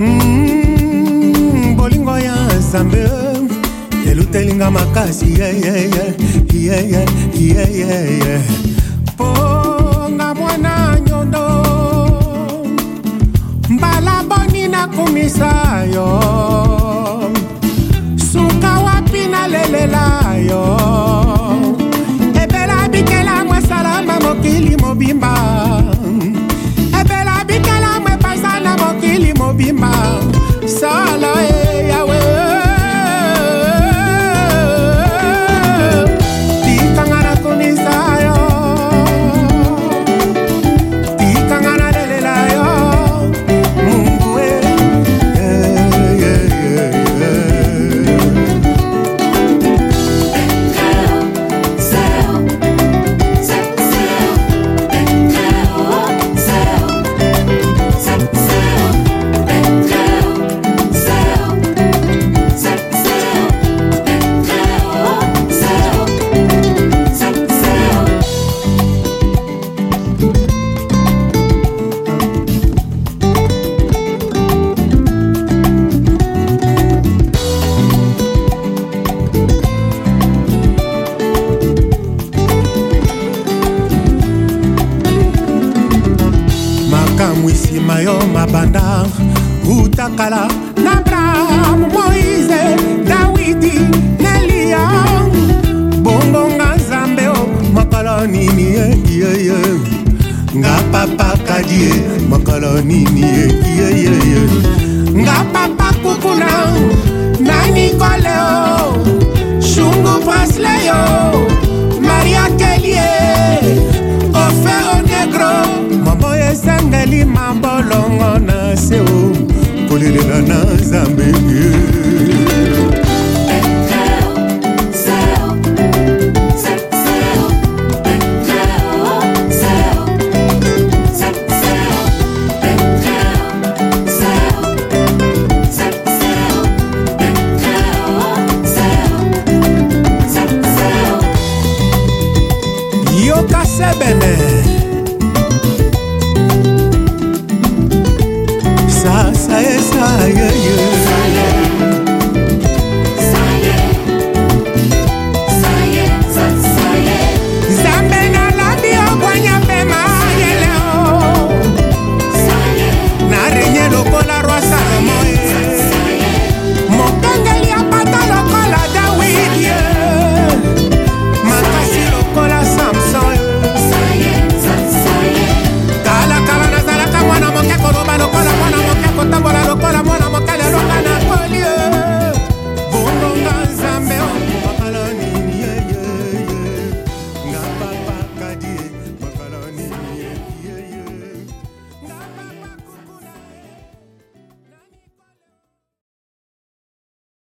Hmm, bolingo ya nzambe elutelinga makasi ponga mwana nyondo mbala boni nakumisa yo suka wapi nalelela yo be my nsima yo mabanda utakala na abrahamu moise dawidi nelia bongonga nzambe o mokolo nini yeyeye nga papa kadie mokolo nini yeyeye nga papa kukuna nani koleo kolima bolongo na se o kolelela na nzambe ye